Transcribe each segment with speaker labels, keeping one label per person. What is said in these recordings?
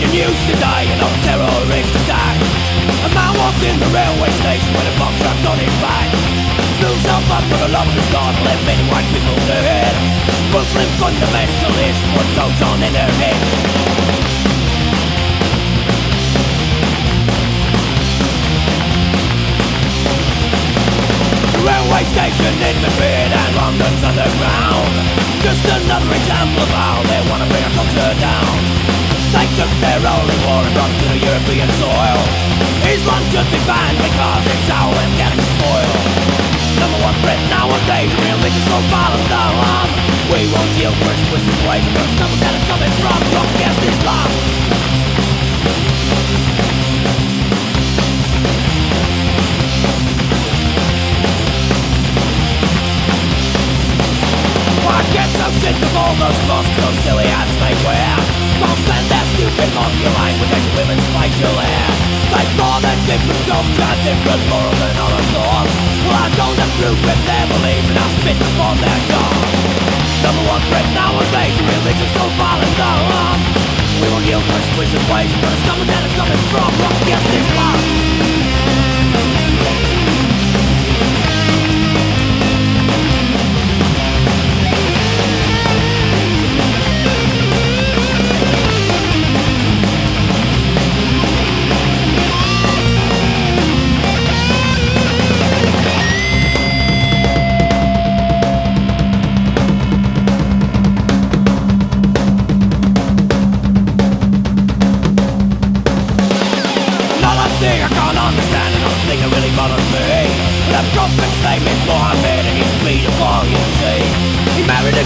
Speaker 1: the news today of terrorist attack A man walked in the railway station with a box strapped on his back. Himself up for the love of his God, many white people dead Muslim fundamentalists put those on in their heads railway station in Madrid and London's underground. Just another example of how they wanna bring our culture down Their holy war and brought to European soil. Islam should be banned because it's we're getting spoiled. Number one threat nowadays, religious profile and down We won't yield for its twisted ways and first number that is coming from Rock against Islam sick of all those silly ass they wear different culture, different morals and other thoughts Well I don't approve with their beliefs and I spit upon their God Number one threat nowadays, religion so violent down We will yield for exquisite ways, but it's coming that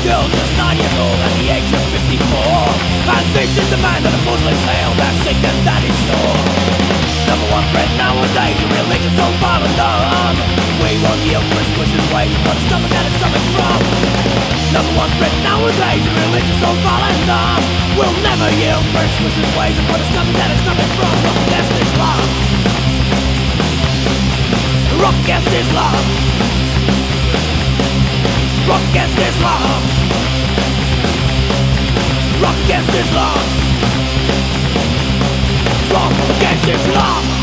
Speaker 1: girl just nine years old at the age of 54 And this is the man that the Muslims hail that sickness that is sure Number one threat nowadays, a religion so violent on We won't yield for its twisted ways, but it's coming that it's coming from Number one threat nowadays, a religion so violent on We'll never yield for its twisted ways, but it's coming that it's coming from Rock against Islam Rock against Islam Rock against Islam Rock against Islam